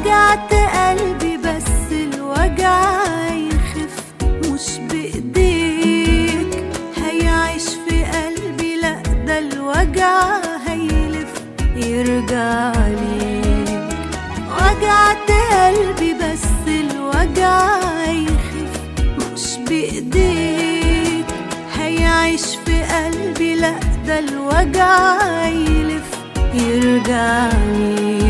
وجعت قلبي بس الوجع يخف مش بإيديك. هيعيش في قلبي لأ ده الوجع هيلف يرجع ليك. وجعت قلبي بس الوجع يخف مش بإيديك. هيعيش في قلبي لأ ده الوجع يلف يرجع ليك.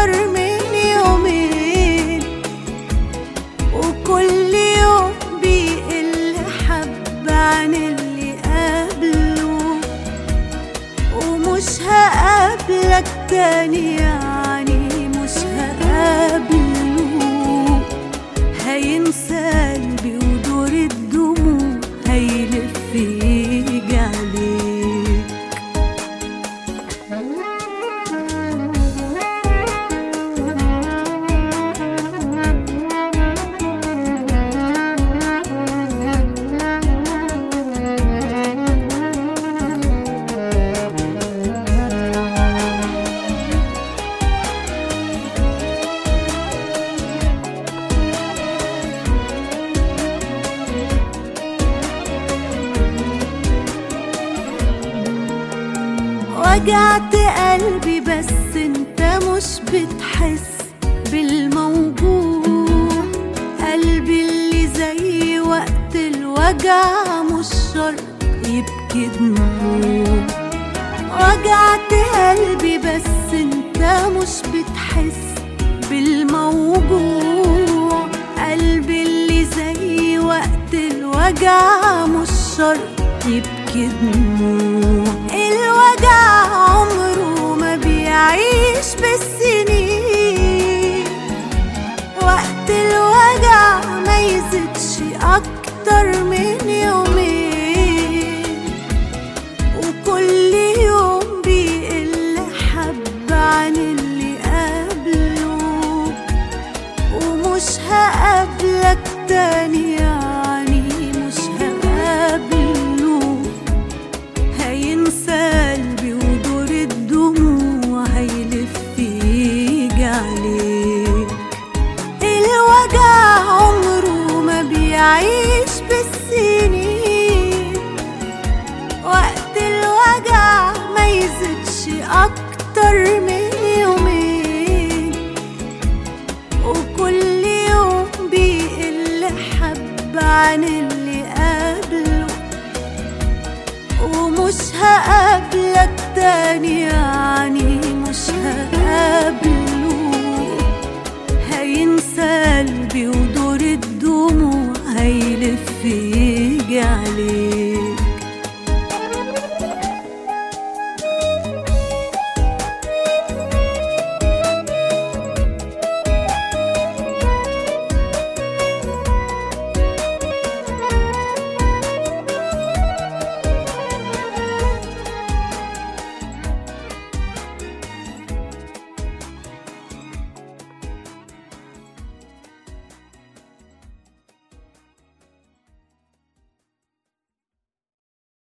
أكتر من يومين وكل يوم بيقل حب عن اللي قبله. ومش هقابلك تاني يعني مش هقابله. هينسى قلبي ودور الدموع هيلف يجي وجعت قلبي بس انت مش بتحس بالموجوع. قلبي اللي زي وقت الوجع مش شرط يبكي دموع. وجعت قلبي بس انت مش بتحس بالموجوع. قلبي اللي زي وقت الوجع مش شرط يبكي دموع. تاني يعني مش هينسى قلبي ودور الدموع هيلف يجي عليك الوجع عمره ما بيعيش بالسنين. وقت الوجع ما يزيدش أكتر من عن اللي قبله ومش هقابلك تاني يعني مش هقابله. هينسى قلبي ودور الدموع هيلف